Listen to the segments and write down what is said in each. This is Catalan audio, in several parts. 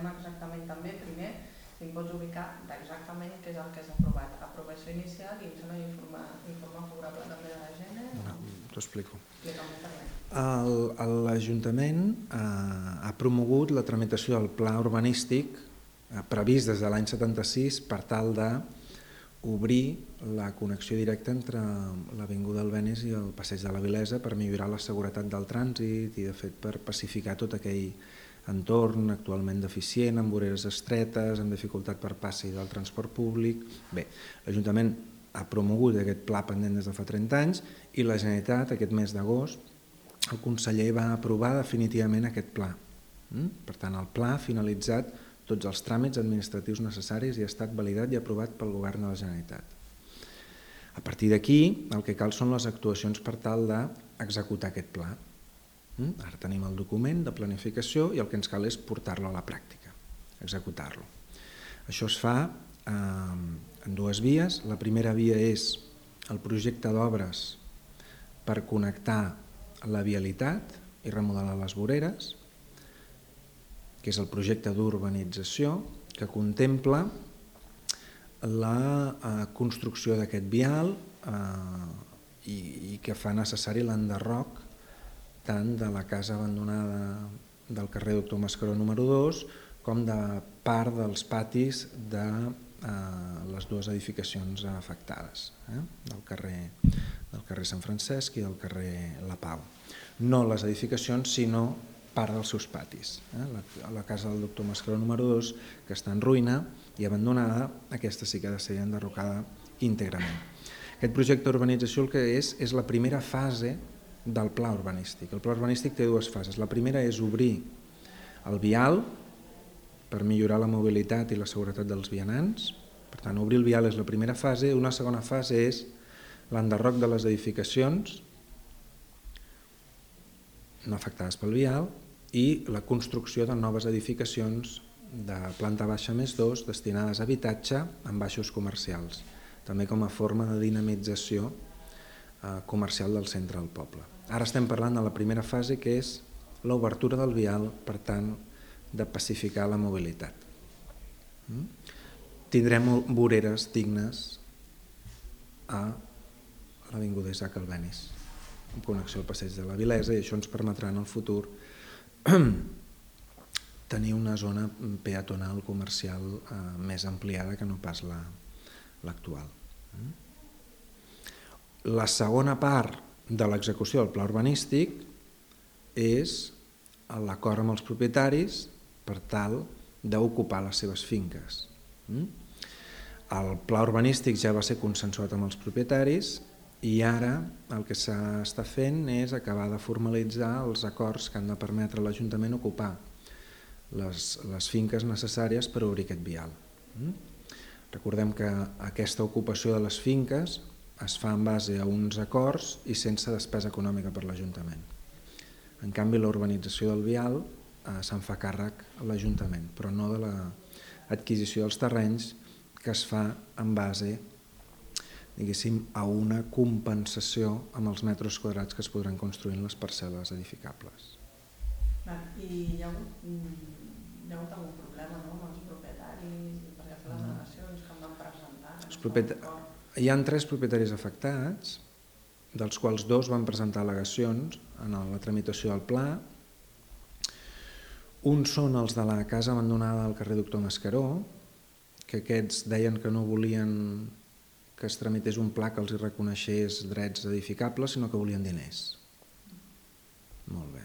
sabem exactament també, primer, em pots ubicar exactament què és el que és aprovat. Aprovació inicial i em sembla informe, informe favorable també de la gent. No, T'ho explico. L'Ajuntament eh, ha promogut la tramitació del pla urbanístic eh, previst des de l'any 76 per tal de obrir la connexió directa entre l'Avinguda Albenis i el Passeig de la Vilesa per millorar la seguretat del trànsit i, de fet, per pacificar tot aquell entorn actualment deficient, amb voreres estretes, amb dificultat per passi del transport públic. Bé, l'Ajuntament ha promogut aquest pla pendent des de fa 30 anys i la Generalitat, aquest mes d'agost, el conseller va aprovar definitivament aquest pla. Mm? Per tant, el pla ha finalitzat tots els tràmits administratius necessaris i ha estat validat i aprovat pel govern de la Generalitat. A partir d'aquí, el que cal són les actuacions per tal d'executar aquest pla. Mm? Ara tenim el document de planificació i el que ens cal és portar-lo a la pràctica, executar-lo. Això es fa eh, en dues vies. La primera via és el projecte d'obres per connectar la vialitat i remodelar les voreres, que és el projecte d'urbanització que contempla la eh, construcció d'aquest vial eh, i, i que fa necessari l'enderroc tant de la casa abandonada del carrer Doctor Mascaró número 2 com de part dels patis de eh, les dues edificacions afectades, eh, del, carrer, del carrer Sant Francesc i del carrer La Pau. No les edificacions, sinó part dels seus patis. Eh? La, la casa del doctor Mascaró número 2, que està en ruïna i abandonada, aquesta sí que ha de ser enderrocada íntegrament. Aquest projecte d'urbanització el que és és la primera fase del pla urbanístic. El pla urbanístic té dues fases. La primera és obrir el vial per millorar la mobilitat i la seguretat dels vianants. Per tant, obrir el vial és la primera fase. Una segona fase és l'enderroc de les edificacions no afectades pel vial i la construcció de noves edificacions de planta baixa més dos destinades a habitatge amb baixos comercials, també com a forma de dinamització eh, comercial del centre del poble. Ara estem parlant de la primera fase que és l'obertura del vial, per tant, de pacificar la mobilitat. Mm? Tindrem voreres dignes a l'Avinguda Isaac Albenis en connexió al passeig de la Vilesa i això ens permetrà en el futur tenir una zona peatonal comercial eh, més ampliada que no pas l'actual. La, mm? la segona part de l'execució del pla urbanístic és l'acord amb els propietaris per tal d'ocupar les seves finques. Mm? El pla urbanístic ja va ser consensuat amb els propietaris i ara el que s'està fent és acabar de formalitzar els acords que han de permetre a l'Ajuntament ocupar les, les finques necessàries per obrir aquest vial. Mm? Recordem que aquesta ocupació de les finques es fa en base a uns acords i sense despesa econòmica per l'Ajuntament. En canvi, l'urbanització del vial eh, se'n fa càrrec a l'Ajuntament, però no de l'adquisició dels terrenys que es fa en base diguéssim, a una compensació amb els metres quadrats que es podran construir en les parcel·les edificables. I hi ha hagut, mm, hi ha hagut algun problema no, amb els propietaris perquè fer les al·legacions que em van presentar? Els propietaris... Hi han tres propietaris afectats, dels quals dos van presentar al·legacions en la tramitació del pla. Uns són els de la casa abandonada al carrer Doctor Mascaró, que aquests deien que no volien que es tramités un pla que els reconeixés drets edificables, sinó que volien diners. Molt bé.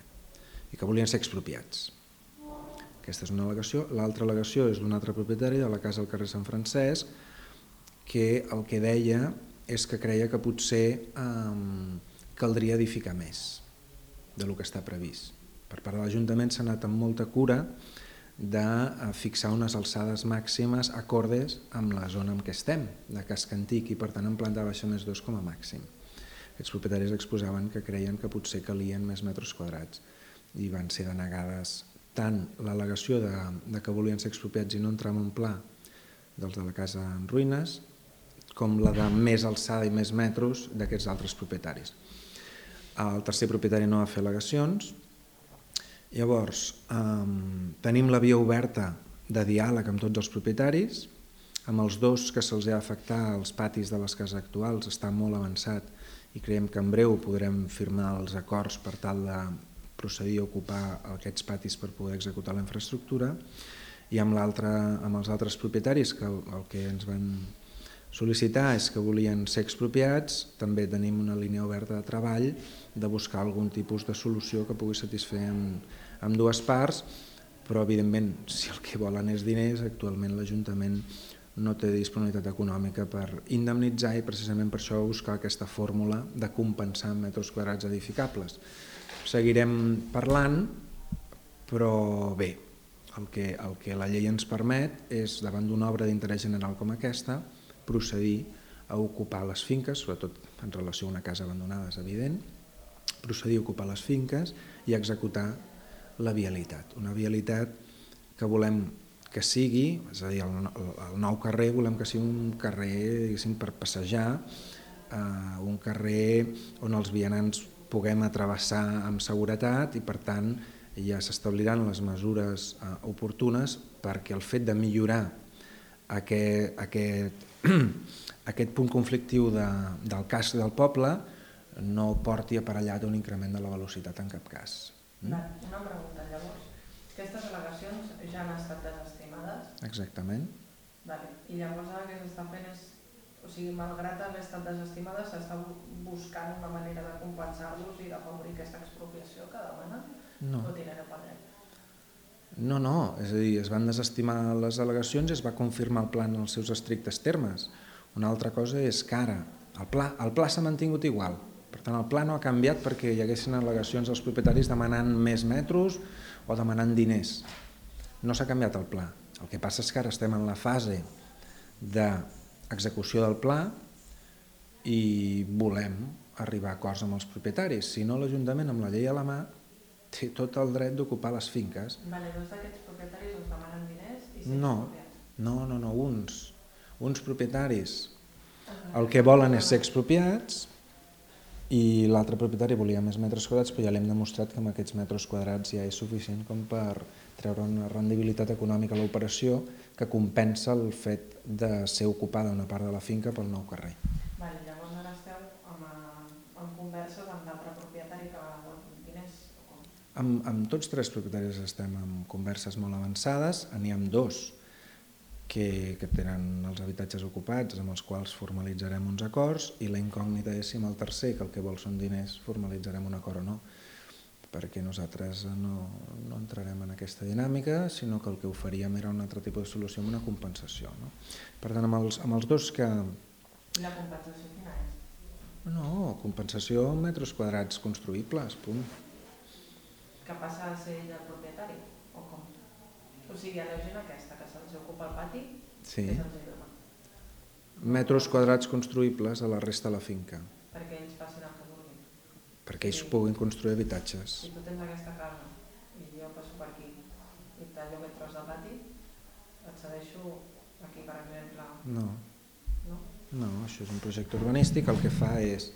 I que volien ser expropiats. Aquesta és una al·legació. L'altra al·legació és d'un altre propietari de la casa al carrer Sant Francesc, que el que deia és que creia que potser eh, caldria edificar més de lo que està previst. Per part de l'Ajuntament s'ha anat amb molta cura de eh, fixar unes alçades màximes acordes amb la zona en què estem, de casc antic, i per tant en planta baixa més dos com a màxim. Aquests propietaris exposaven que creien que potser calien més metres quadrats i van ser denegades tant l'al·legació de, de que volien ser expropiats i no entrar en un pla dels de la casa en ruïnes, com la de més alçada i més metros d'aquests altres propietaris. El tercer propietari no va fer al·legacions, Llavors, eh, tenim la via oberta de diàleg amb tots els propietaris, amb els dos que se'ls ha afectar els patis de les cases actuals està molt avançat i creiem que en breu podrem firmar els acords per tal de procedir a ocupar aquests patis per poder executar la infraestructura i amb, amb els altres propietaris que el, el que ens van sol·licitar és que volien ser expropiats, també tenim una línia oberta de treball de buscar algun tipus de solució que pugui satisfer amb, amb dues parts, però evidentment si el que volen és diners, actualment l'Ajuntament no té disponibilitat econòmica per indemnitzar i precisament per això buscar aquesta fórmula de compensar en metres quadrats edificables. Seguirem parlant, però bé, el que, el que la llei ens permet és, davant d'una obra d'interès general com aquesta, procedir a ocupar les finques, sobretot en relació a una casa abandonada, és evident, procedir a ocupar les finques i executar la vialitat. Una vialitat que volem que sigui, és a dir, el, el nou carrer volem que sigui un carrer per passejar, eh, un carrer on els vianants puguem atravessar amb seguretat i per tant ja s'establiran les mesures eh, oportunes perquè el fet de millorar aquest, aquest aquest punt conflictiu de, del casc del poble no porti aparellat un increment de la velocitat en cap cas. Mm? Una pregunta, llavors. Aquestes al·legacions ja han estat desestimades? Exactament. Vale. I llavors ara que s'està fent és, o sigui, malgrat haver estat desestimades, s'està buscant una manera de compensar-los i d'afavorir aquesta expropiació que demanen? No. O tenen a parer? No, no, és a dir, es van desestimar les al·legacions i es va confirmar el pla en els seus estrictes termes. Una altra cosa és que ara el pla, el pla s'ha mantingut igual, per tant el pla no ha canviat perquè hi haguessin al·legacions dels propietaris demanant més metros o demanant diners. No s'ha canviat el pla. El que passa és que ara estem en la fase d'execució del pla i volem arribar a acords amb els propietaris. Si no, l'Ajuntament, amb la llei a la mà, té tot el dret d'ocupar les finques. Vale, dos d'aquests propietaris us demanen diners i no, no, no, no, uns, uns propietaris. El que volen és ser expropiats i l'altre propietari volia més metres quadrats, però ja l'hem demostrat que amb aquests metres quadrats ja és suficient com per treure una rendibilitat econòmica a l'operació que compensa el fet de ser ocupada una part de la finca pel nou carrer. Vale, llavors ara esteu amb, amb converses amb l'altre propietari que amb, amb tots tres propietaris estem en converses molt avançades, n'hi ha dos que, que tenen els habitatges ocupats, amb els quals formalitzarem uns acords, i la incògnita és si amb el tercer, que el que vol són diners, formalitzarem un acord o no, perquè nosaltres no, no entrarem en aquesta dinàmica, sinó que el que oferíem era un altre tipus de solució amb una compensació. No? Per tant, amb els, amb els dos que... La compensació quina és? No, compensació en metres quadrats construïbles, punt que passa a ser ell el propietari, o com? O sigui, a la gent aquesta, que se'ls ocupa el pati, sí. què se'ls dona? Metres quadrats construïbles a la resta de la finca. Perquè ells facin el que vulguin. Perquè ells sí. puguin construir habitatges. Si tu tens aquesta casa i jo passo per aquí i tallo tros de pati, et cedeixo aquí, per exemple... No. No? No, això és un projecte urbanístic, el que fa és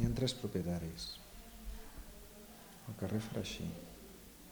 Hi ha tres propietaris. El carrer farà així.